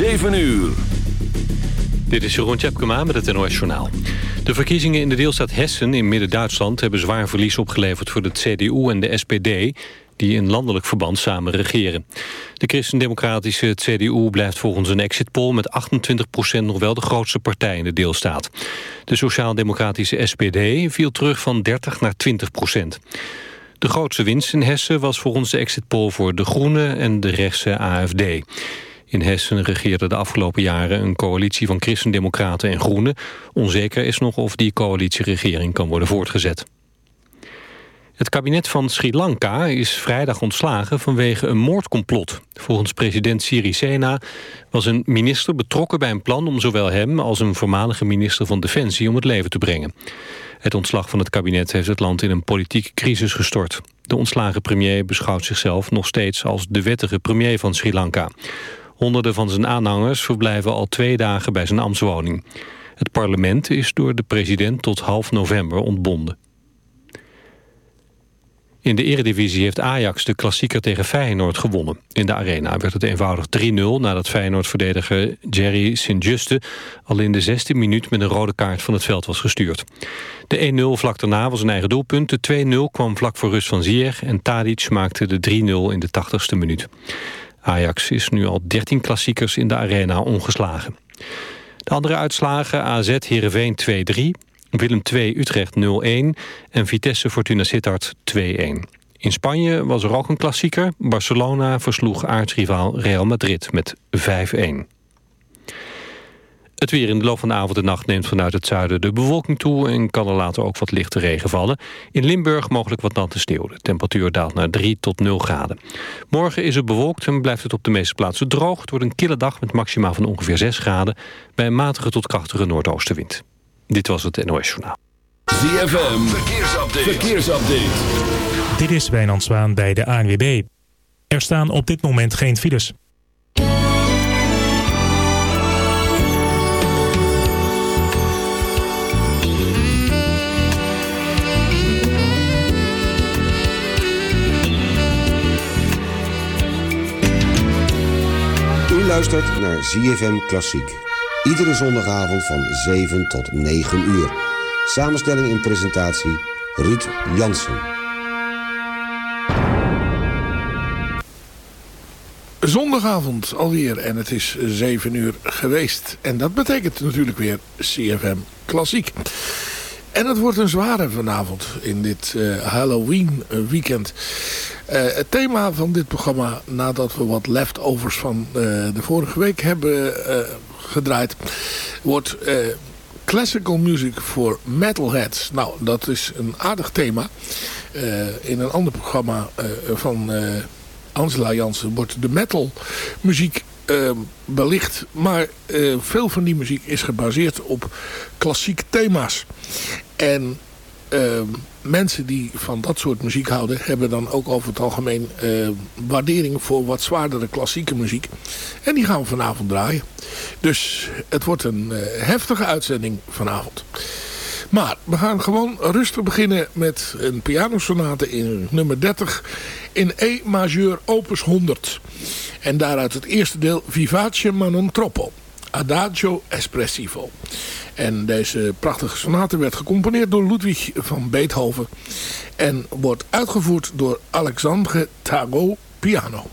7 uur. Dit is Jeroen Tjepkema met het NOS Journaal. De verkiezingen in de deelstaat Hessen in Midden-Duitsland... hebben zwaar verlies opgeleverd voor de CDU en de SPD... die in landelijk verband samen regeren. De christendemocratische CDU blijft volgens een exit poll... met 28% nog wel de grootste partij in de deelstaat. De sociaal-democratische SPD viel terug van 30 naar 20% De grootste winst in Hessen was volgens de exit poll voor de Groenen... en de rechtse AFD. In Hessen regeerde de afgelopen jaren een coalitie van christendemocraten en groenen. Onzeker is nog of die coalitieregering kan worden voortgezet. Het kabinet van Sri Lanka is vrijdag ontslagen vanwege een moordcomplot. Volgens president Sirisena was een minister betrokken bij een plan om zowel hem als een voormalige minister van Defensie om het leven te brengen. Het ontslag van het kabinet heeft het land in een politieke crisis gestort. De ontslagen premier beschouwt zichzelf nog steeds als de wettige premier van Sri Lanka. Honderden van zijn aanhangers verblijven al twee dagen bij zijn ambtswoning. Het parlement is door de president tot half november ontbonden. In de eredivisie heeft Ajax de klassieker tegen Feyenoord gewonnen. In de arena werd het eenvoudig 3-0 nadat Feyenoord-verdediger Jerry Sint-Juste... al in de 16e minuut met een rode kaart van het veld was gestuurd. De 1-0 vlak daarna was een eigen doelpunt. De 2-0 kwam vlak voor rust van Ziyech en Tadic maakte de 3-0 in de 80ste minuut. Ajax is nu al 13 klassiekers in de arena ongeslagen. De andere uitslagen AZ Heerenveen 2-3, Willem 2 Utrecht 0-1 en Vitesse Fortuna Sittard 2-1. In Spanje was er ook een klassieker. Barcelona versloeg aartsrivaal Real Madrid met 5-1. Het weer in de loop van de avond en nacht neemt vanuit het zuiden de bewolking toe... en kan er later ook wat lichte regen vallen. In Limburg mogelijk wat natte sneeuw. De temperatuur daalt naar 3 tot 0 graden. Morgen is het bewolkt en blijft het op de meeste plaatsen droog. Het wordt een kille dag met maxima van ongeveer 6 graden... bij een matige tot krachtige noordoostenwind. Dit was het NOS Journaal. ZFM, verkeersupdate. verkeersupdate. Dit is Wijnand Zwaan bij de ANWB. Er staan op dit moment geen files. Luistert naar ZFM Klassiek. Iedere zondagavond van 7 tot 9 uur. Samenstelling en presentatie Ruud Jansen. Zondagavond alweer en het is 7 uur geweest. En dat betekent natuurlijk weer CFM Klassiek. En het wordt een zware vanavond in dit uh, Halloween weekend. Uh, het thema van dit programma, nadat we wat leftovers van uh, de vorige week hebben gedraaid, wordt classical music for metalheads. Nou, dat is een aardig thema. in een ander programma van Angela Jansen wordt de metal muziek uh, belicht. Maar uh, veel van die muziek is gebaseerd op klassieke thema's. En uh, mensen die van dat soort muziek houden... hebben dan ook over het algemeen waardering voor wat zwaardere klassieke muziek. En die gaan we vanavond draaien. Dus het wordt een heftige uitzending vanavond. Maar we gaan gewoon rustig beginnen met een pianosonate in nummer 30 in E majeur opus 100. En daaruit het eerste deel Vivace ma non troppo. Adagio espressivo. En deze prachtige sonate werd gecomponeerd door Ludwig van Beethoven. En wordt uitgevoerd door Alexandre Tarot piano.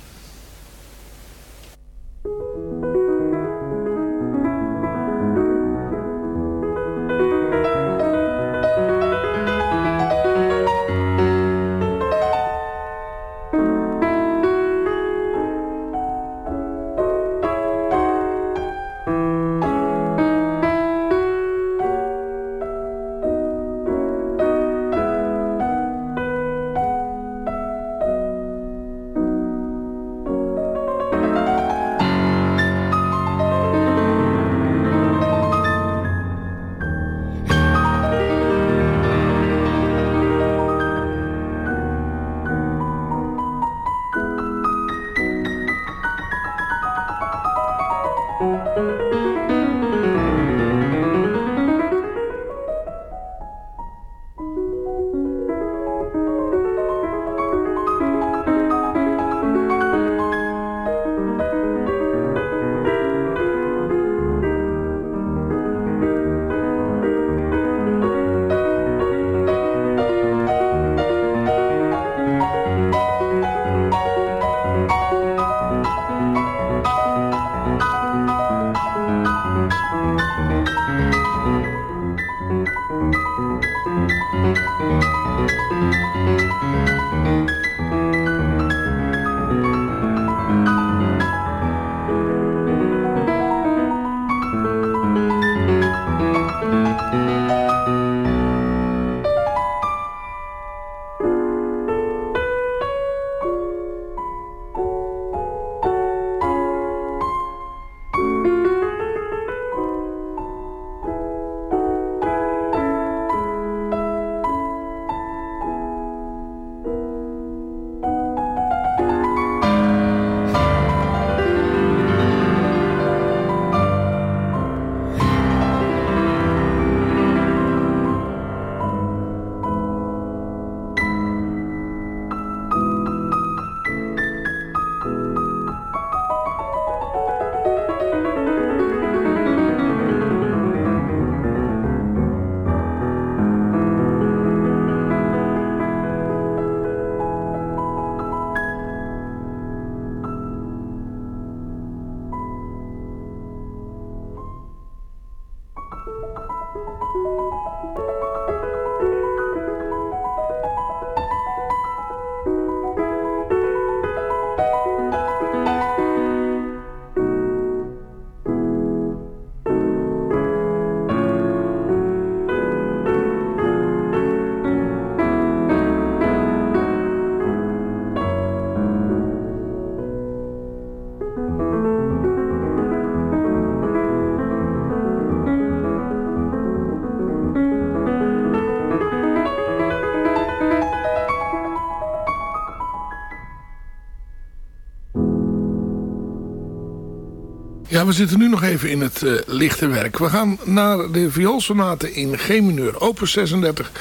Ja, we zitten nu nog even in het uh, lichte werk. We gaan naar de vioolsonate in G mineur, opus 36,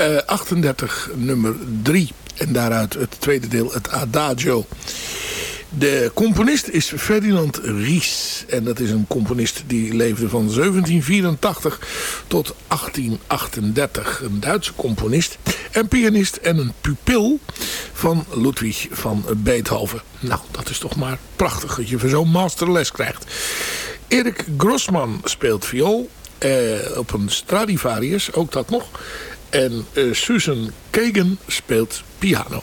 uh, 38, nummer 3. En daaruit het tweede deel, het Adagio. De componist is Ferdinand Ries. En dat is een componist die leefde van 1784 tot 1838. Een Duitse componist en pianist en een pupil van Ludwig van Beethoven. Nou, dat is toch maar prachtig dat je zo'n masterles krijgt. Erik Grossman speelt viool eh, op een Stradivarius, ook dat nog. En uh, Susan Kagan speelt piano.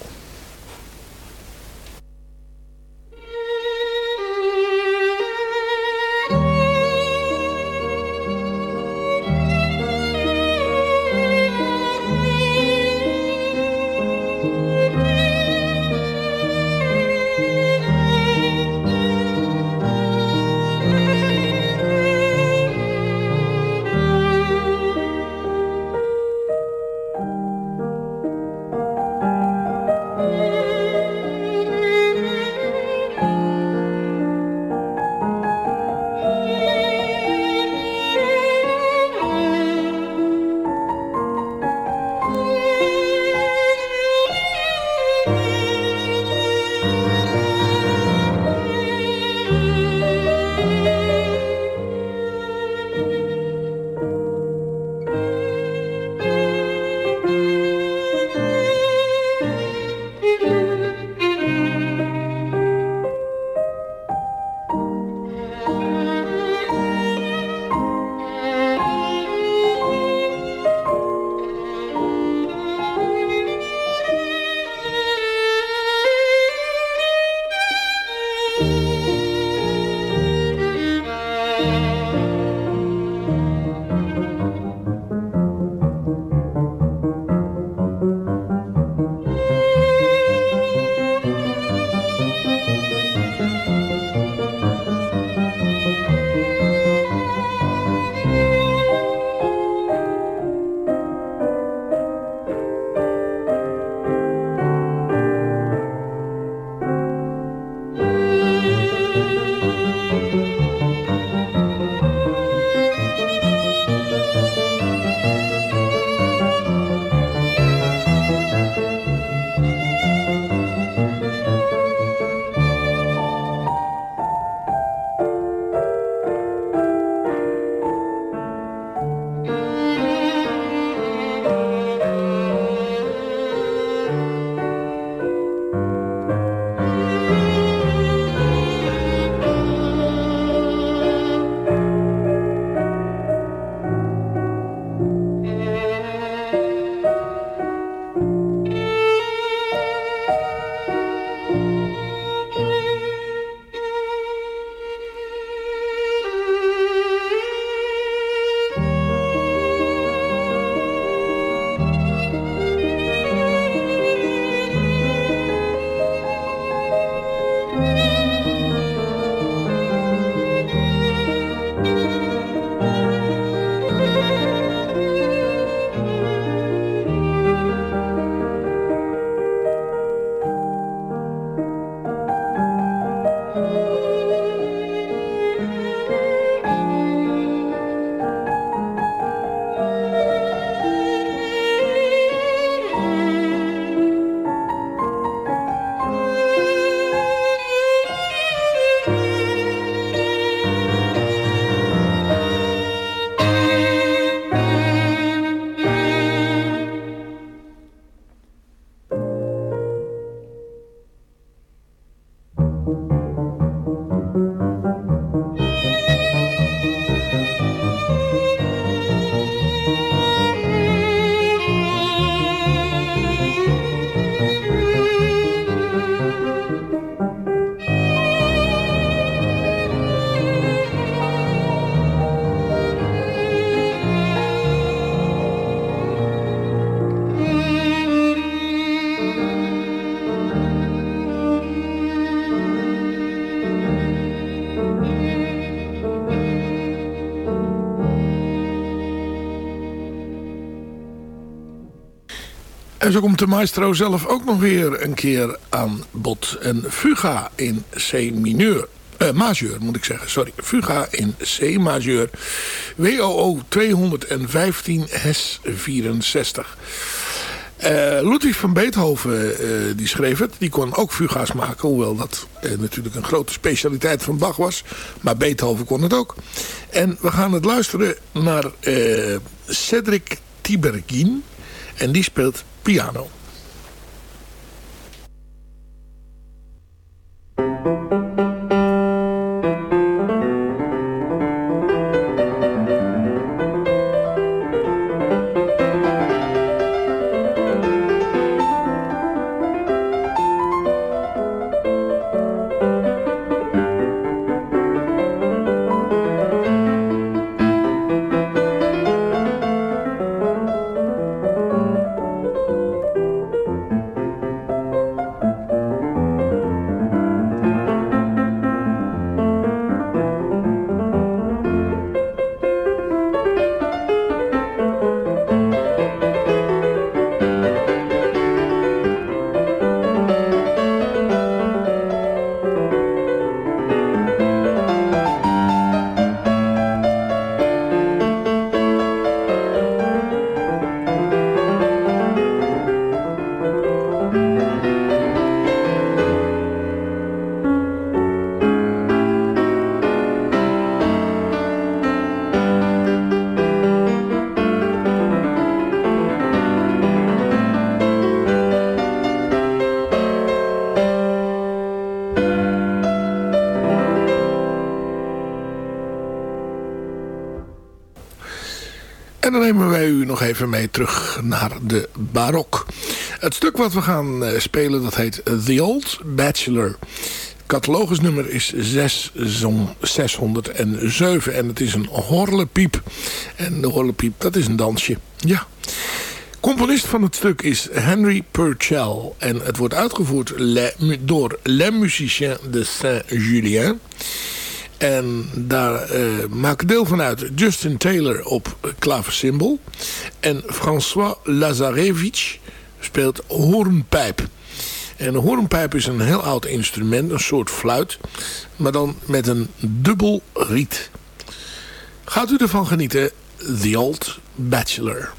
En zo komt de maestro zelf ook nog weer een keer aan bod. Een fuga in C mineur. Uh, majeur moet ik zeggen, sorry. Fuga in C majeur. WOO 215 HES 64. Uh, Ludwig van Beethoven uh, die schreef het. Die kon ook fuga's maken. Hoewel dat uh, natuurlijk een grote specialiteit van Bach was. Maar Beethoven kon het ook. En we gaan het luisteren naar Cedric Tiberghien. En die speelt piano. Even mee terug naar de barok. Het stuk wat we gaan eh, spelen dat heet The Old Bachelor. Catalogusnummer is 607 en het is een horlepiep. En de horlepiep dat is een dansje. Ja. Componist van het stuk is Henry Purcell. En het wordt uitgevoerd door Les Musiciens de Saint-Julien. En daar uh, maken deel van uit Justin Taylor op klaversymbol. En François Lazarevich speelt hoornpijp. En een hoornpijp is een heel oud instrument, een soort fluit. Maar dan met een dubbel riet. Gaat u ervan genieten? The Old Bachelor.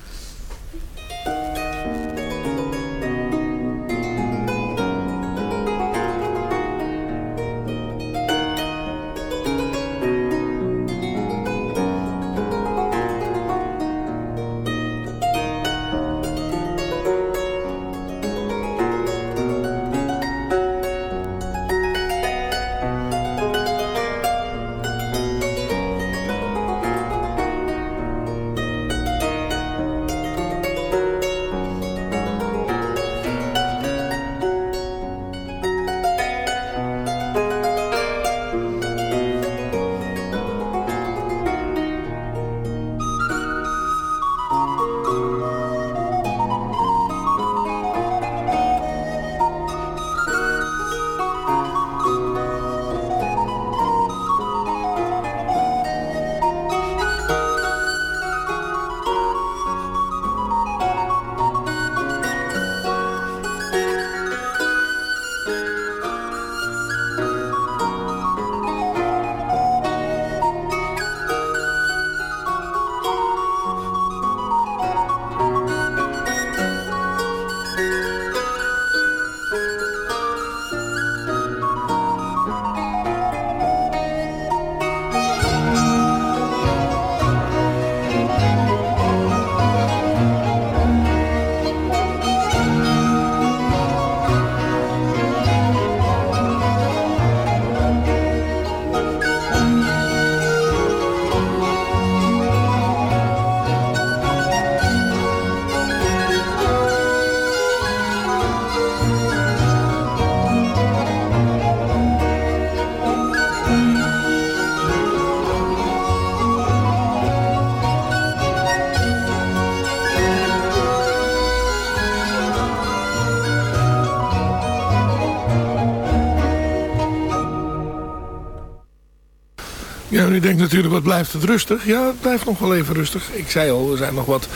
U denkt natuurlijk, wat blijft het rustig? Ja, het blijft nog wel even rustig. Ik zei al, we zijn nog wat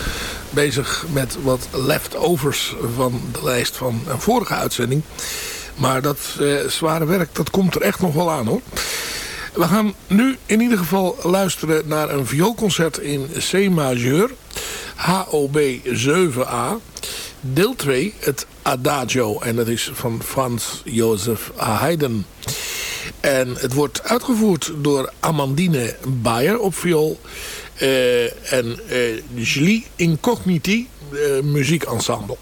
bezig met wat leftovers van de lijst van een vorige uitzending. Maar dat eh, zware werk, dat komt er echt nog wel aan hoor. We gaan nu in ieder geval luisteren naar een vioolconcert in C majeur. HOB 7a. Deel 2, het Adagio. En dat is van Frans Jozef Haydn. En het wordt uitgevoerd door Amandine Bayer op viool. Uh, en uh, Julie Incogniti, uh, muziekensemble.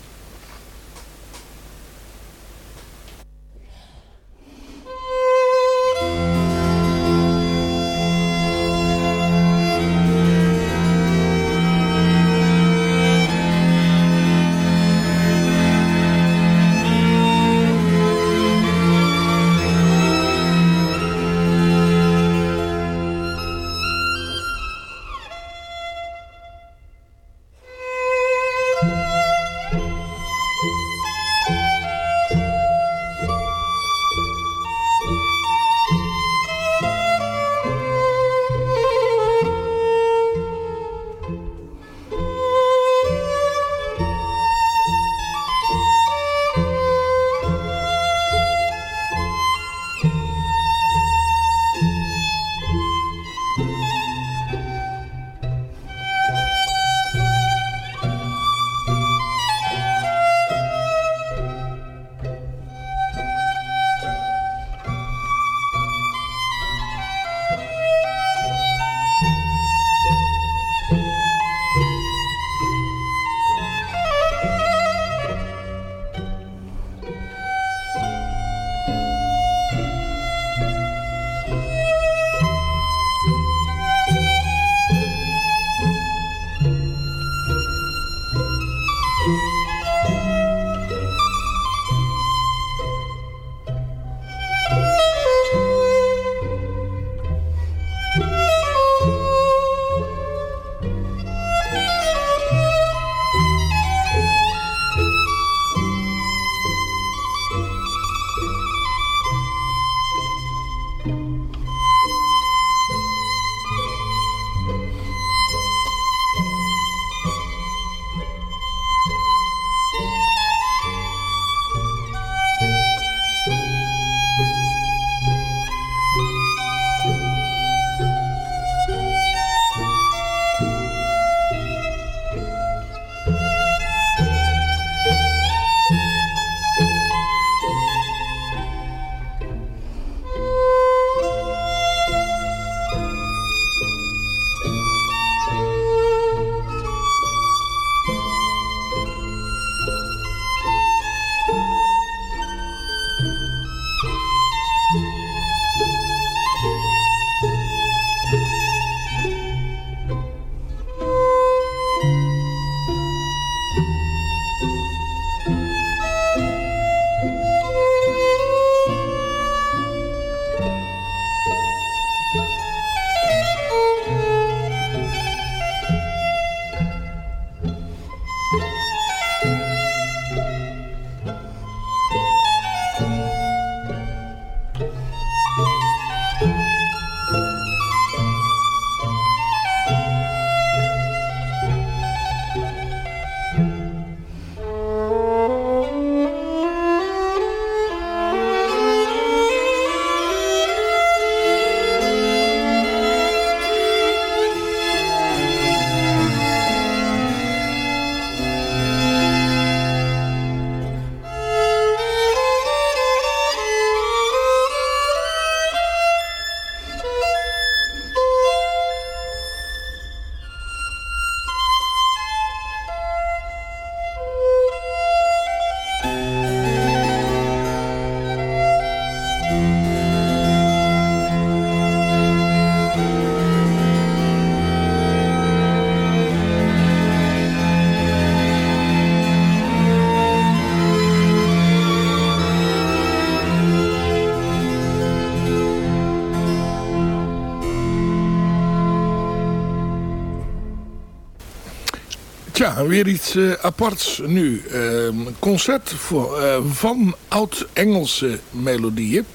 Ja, weer iets uh, aparts nu. Uh, concert voor, uh, van oud-Engelse melodieën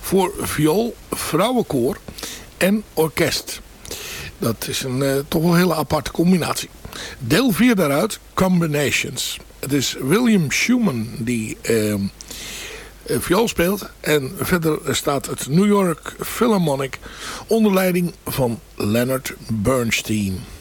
voor viool, vrouwenkoor en orkest. Dat is een uh, toch wel hele aparte combinatie. Deel 4 daaruit, Combinations. Het is William Schumann die ehm, viool speelt. En verder staat het New York Philharmonic onder leiding van Leonard Bernstein.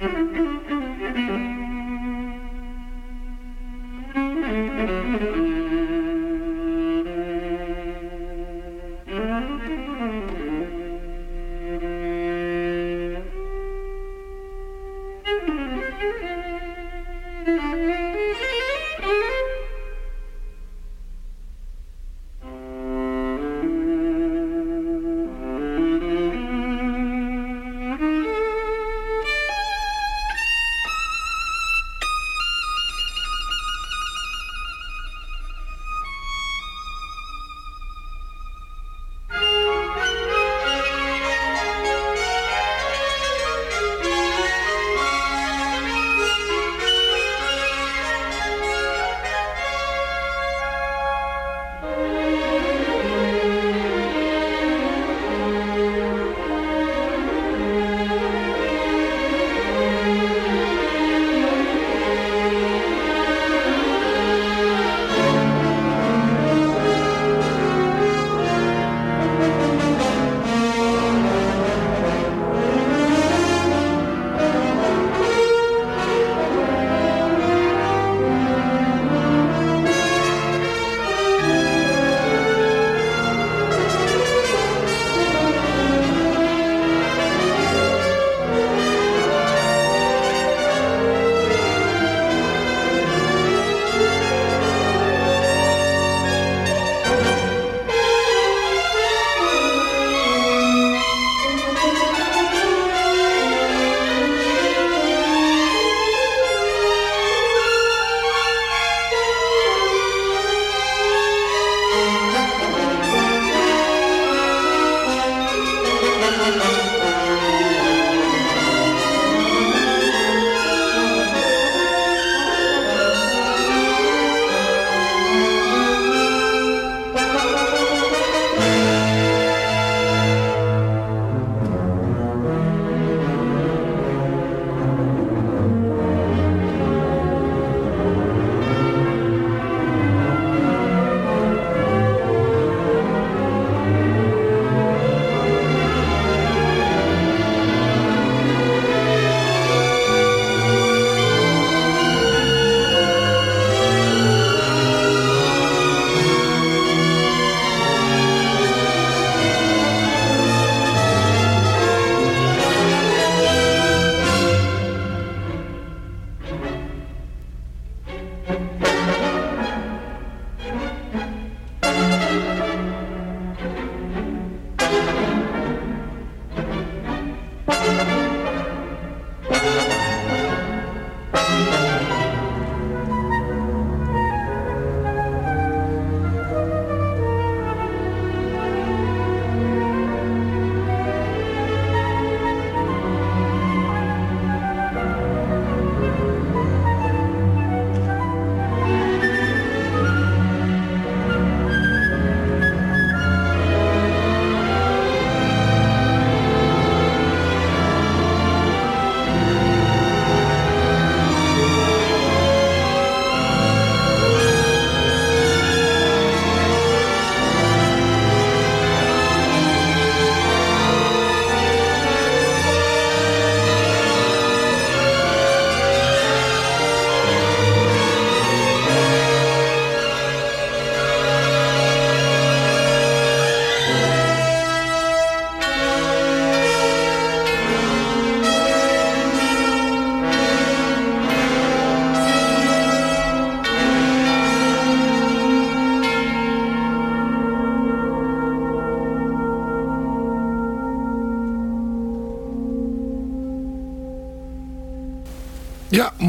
Mm-hmm.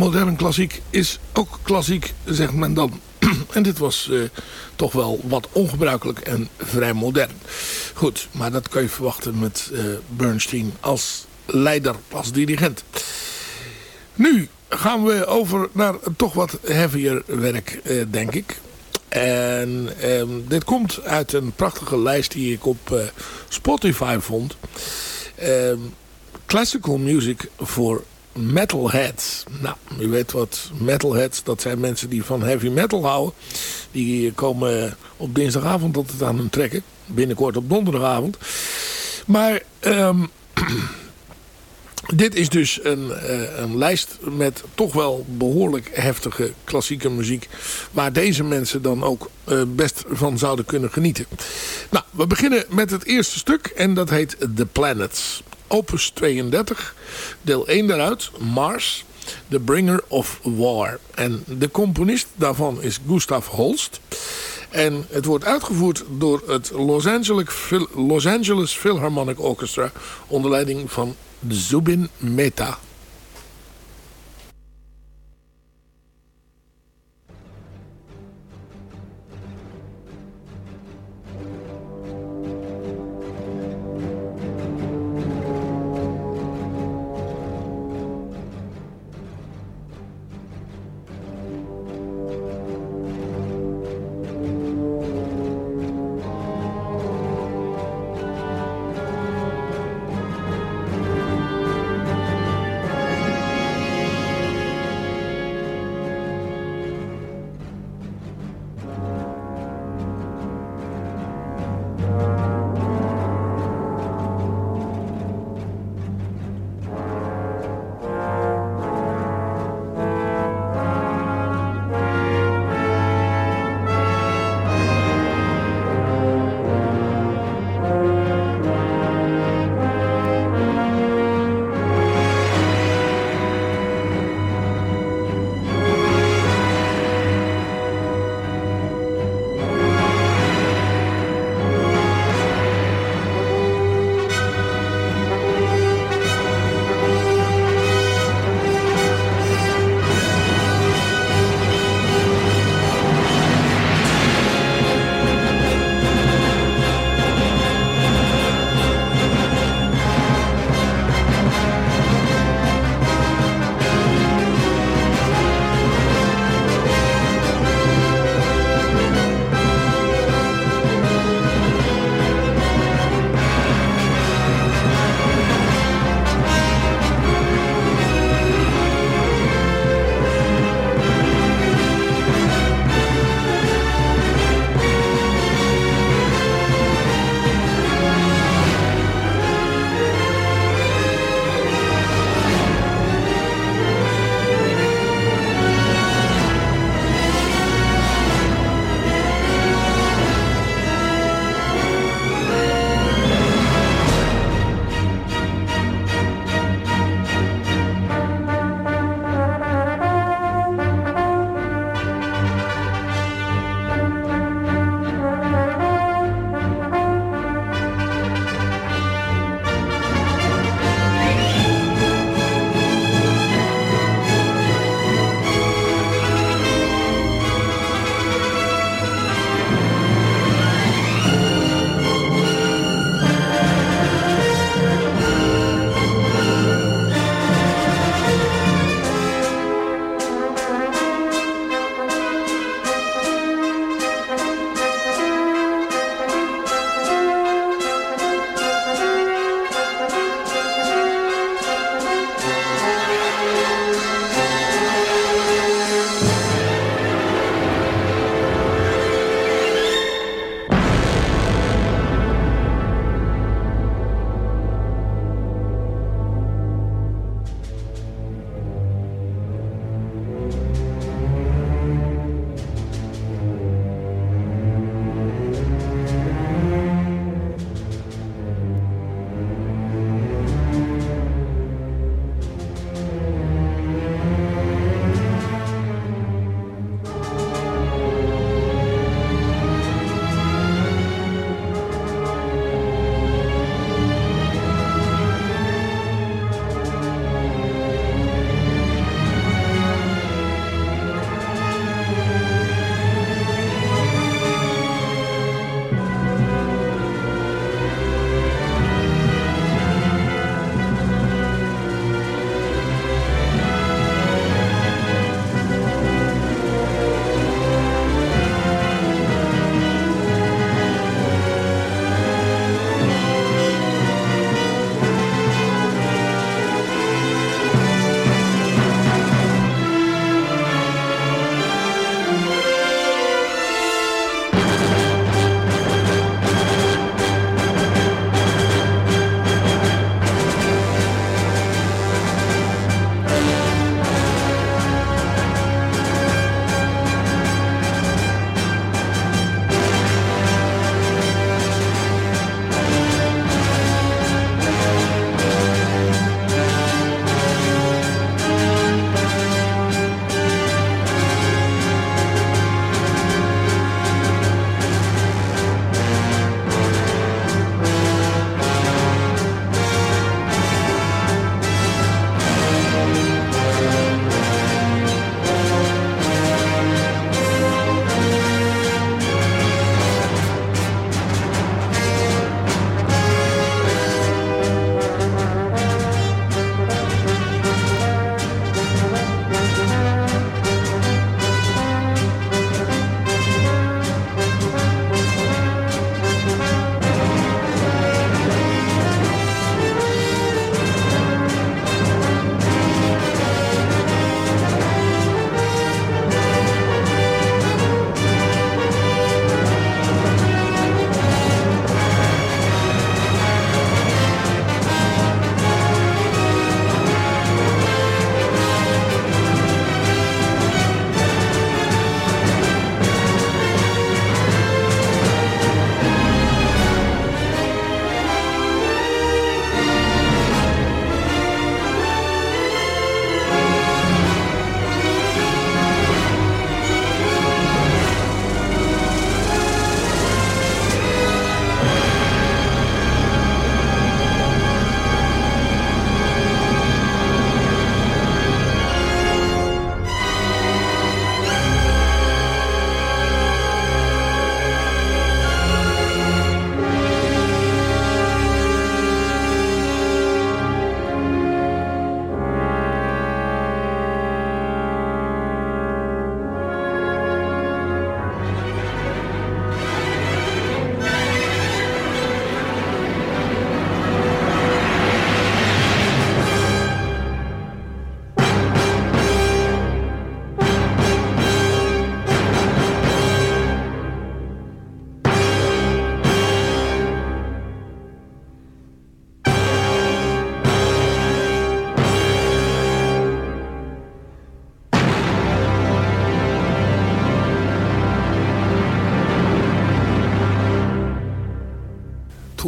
Modern klassiek is ook klassiek, zegt men dan. en dit was uh, toch wel wat ongebruikelijk en vrij modern. Goed, maar dat kan je verwachten met uh, Bernstein als leider, als dirigent. Nu gaan we over naar toch wat heavier werk, uh, denk ik. En um, dit komt uit een prachtige lijst die ik op Spotify vond. Um, classical music for metalheads. Nou, u weet wat metalheads, dat zijn mensen die van heavy metal houden. Die komen op dinsdagavond altijd aan hun trekken. Binnenkort op donderdagavond. Maar um, dit is dus een, uh, een lijst met toch wel behoorlijk heftige klassieke muziek. Waar deze mensen dan ook uh, best van zouden kunnen genieten. Nou, we beginnen met het eerste stuk en dat heet The Planets opus 32, deel 1 daaruit, Mars, The Bringer of War. En de componist daarvan is Gustav Holst. En het wordt uitgevoerd door het Los Angeles, Los Angeles Philharmonic Orchestra onder leiding van Zubin Mehta.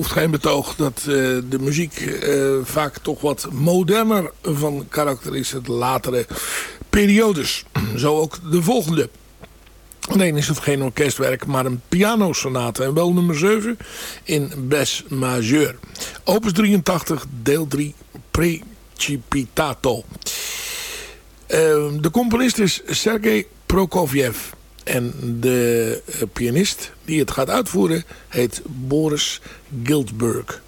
Hoeft geen betoog dat uh, de muziek uh, vaak toch wat moderner van karakter is. Het latere periodes. Zo ook de volgende. Alleen is het geen orkestwerk, maar een pianosonate. En wel nummer 7 in Bes Majeur. Opus 83, deel 3, Precipitato. Uh, de componist is Sergei Prokofjev. En de uh, pianist die het gaat uitvoeren heet Boris Giltberg.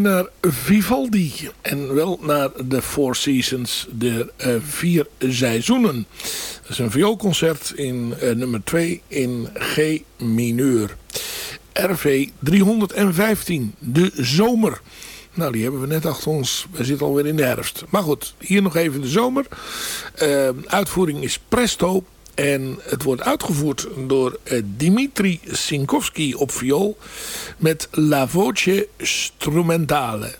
Naar Vivaldi. En wel naar de Four Seasons, de uh, vier seizoenen. Dat is een vioolconcert in uh, nummer 2 in G mineur. RV 315, de zomer. Nou, die hebben we net achter ons. We zitten alweer in de herfst. Maar goed, hier nog even de zomer. Uh, uitvoering is Presto. En het wordt uitgevoerd door uh, Dimitri Sinkowski op viool met La Voce Strumentale.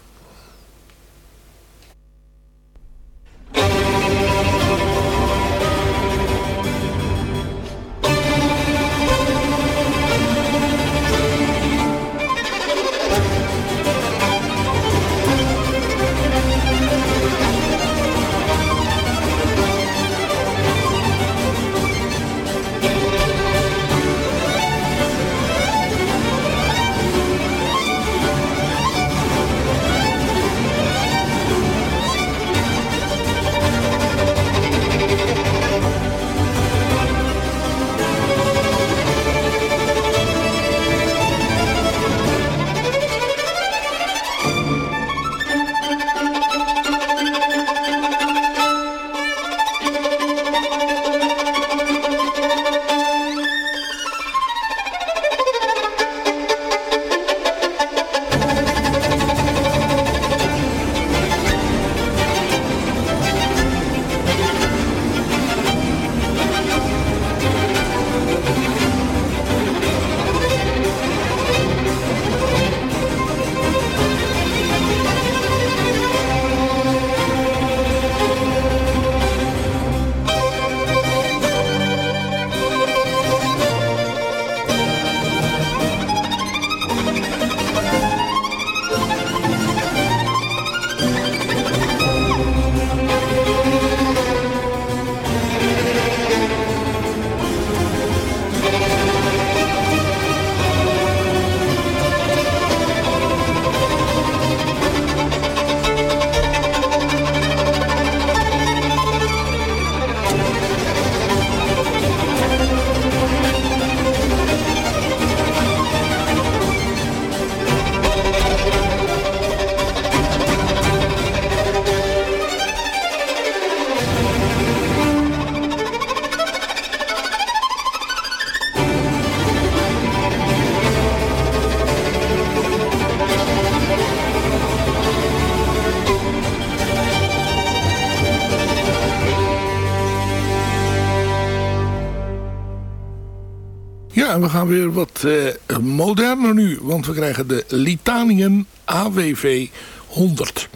We gaan weer wat uh, moderner nu. Want we krijgen de Litanium AWV 100.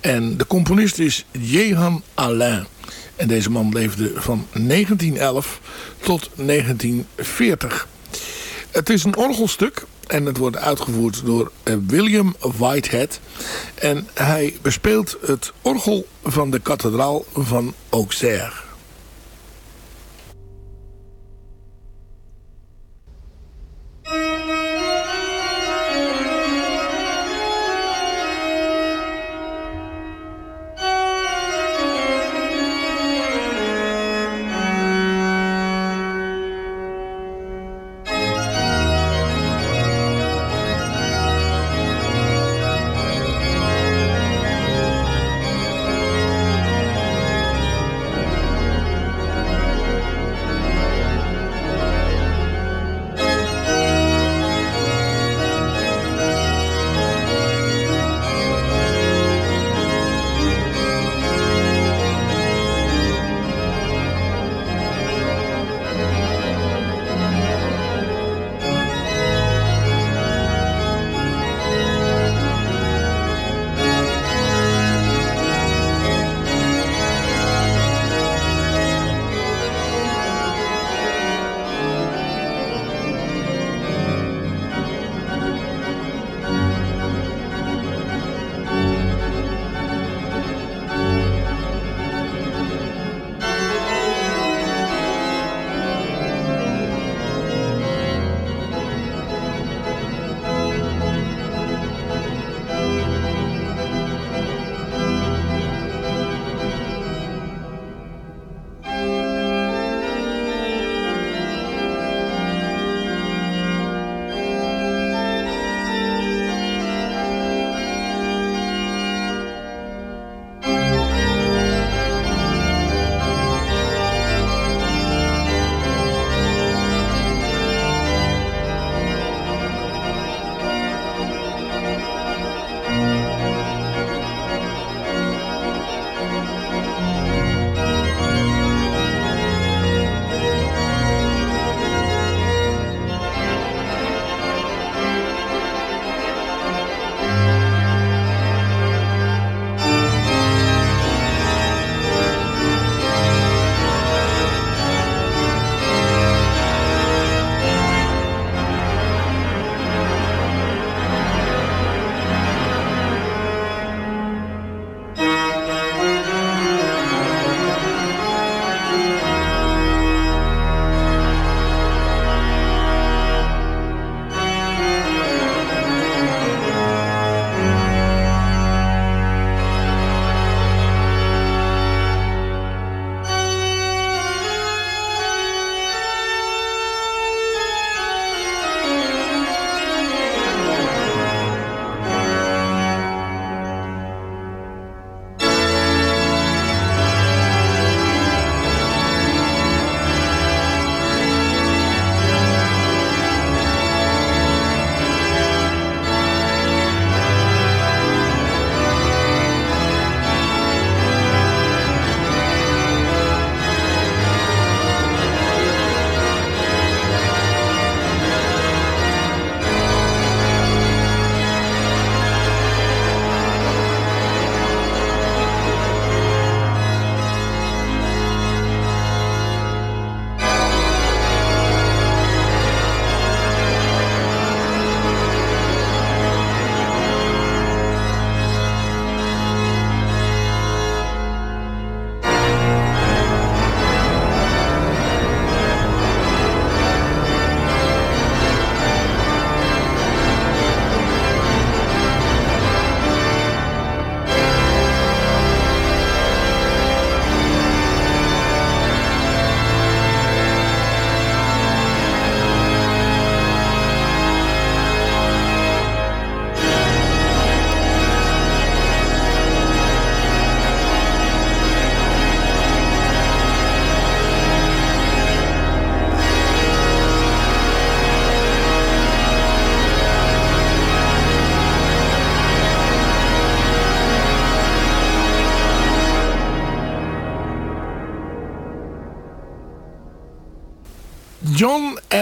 En de componist is Jehan Alain. En deze man leefde van 1911 tot 1940. Het is een orgelstuk en het wordt uitgevoerd door eh, William Whitehead. En hij bespeelt het orgel van de kathedraal van Auxerre.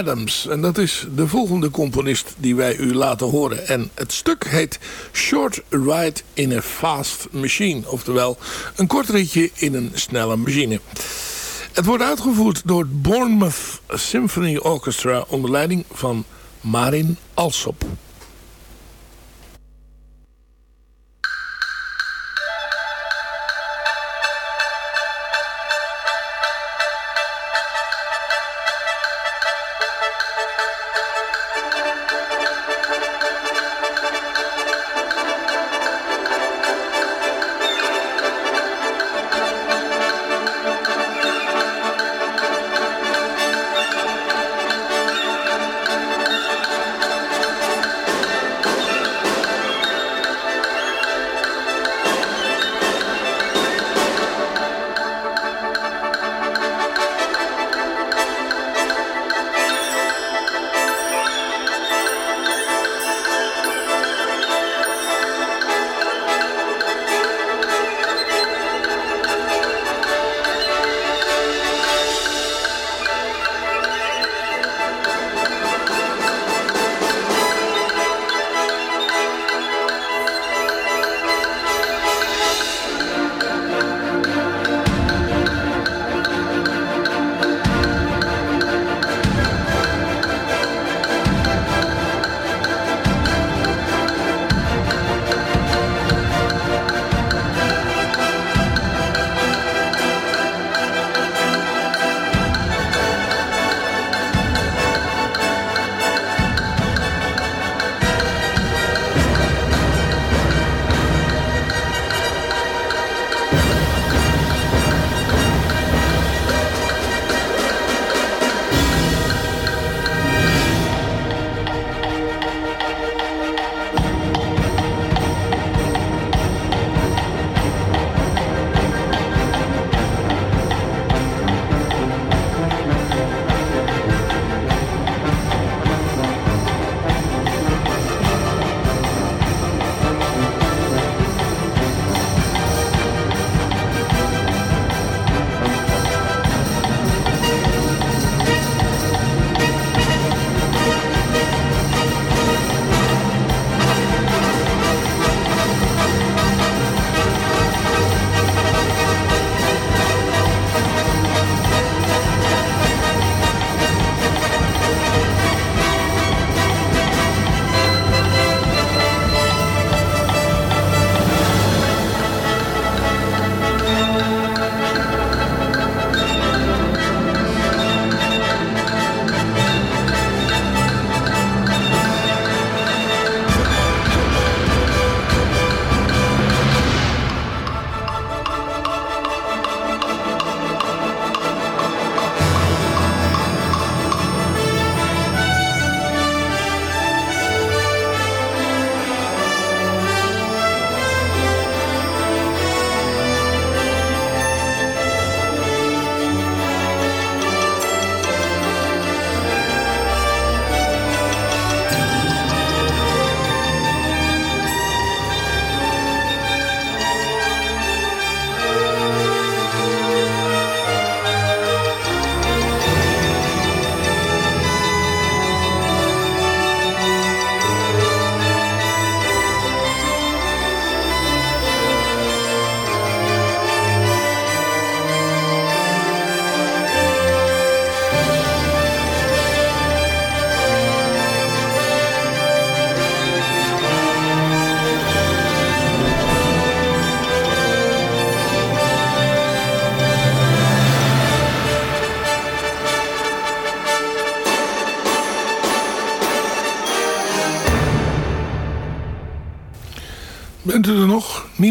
Adams. En dat is de volgende componist die wij u laten horen. En het stuk heet Short Ride in a Fast Machine. Oftewel een kort ritje in een snelle machine. Het wordt uitgevoerd door het Bournemouth Symphony Orchestra onder leiding van Marin Alsop.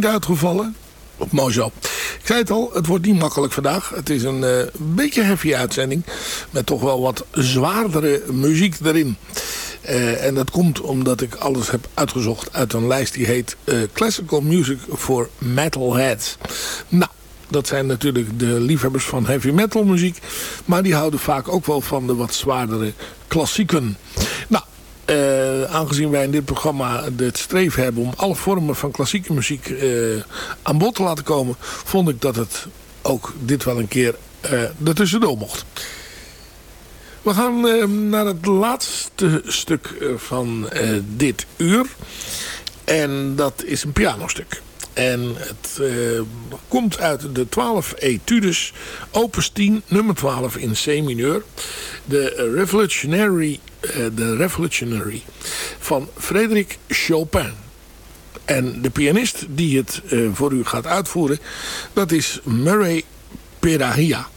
Uitgevallen? Op mooi zo. Ik zei het al, het wordt niet makkelijk vandaag. Het is een uh, beetje heavy uitzending. Met toch wel wat zwaardere muziek erin. Uh, en dat komt omdat ik alles heb uitgezocht uit een lijst die heet uh, Classical Music for Metalheads. Nou, dat zijn natuurlijk de liefhebbers van heavy metal muziek. Maar die houden vaak ook wel van de wat zwaardere klassieken. Nou, uh, aangezien wij in dit programma het streven hebben om alle vormen van klassieke muziek uh, aan bod te laten komen, vond ik dat het ook dit wel een keer uh, ertussendoor mocht. We gaan uh, naar het laatste stuk van dit uur. En dat is een pianostuk. En het komt uit de 12 etudes, opus 10, nummer 12 in C mineur. De Revolutionary, de Revolutionary van Frédéric Chopin. En de pianist die het voor u gaat uitvoeren, dat is Murray Perahia.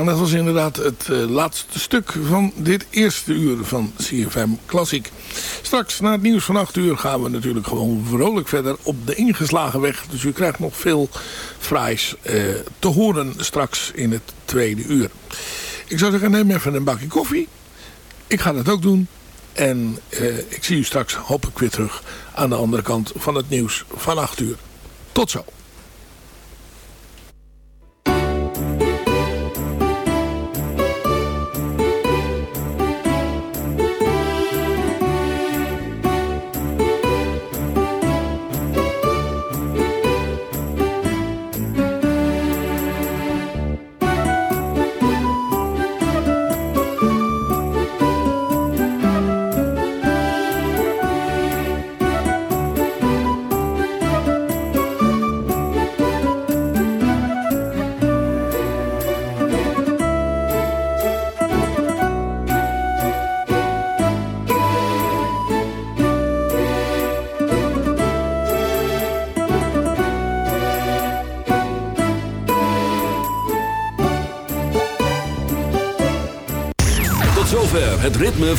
Ja, dat was inderdaad het uh, laatste stuk van dit eerste uur van CFM Klassiek. Straks na het nieuws van 8 uur gaan we natuurlijk gewoon vrolijk verder op de ingeslagen weg. Dus u krijgt nog veel fraais uh, te horen straks in het tweede uur. Ik zou zeggen, neem even een bakje koffie. Ik ga dat ook doen. En uh, ik zie u straks, hoop ik, weer terug aan de andere kant van het nieuws van 8 uur. Tot zo.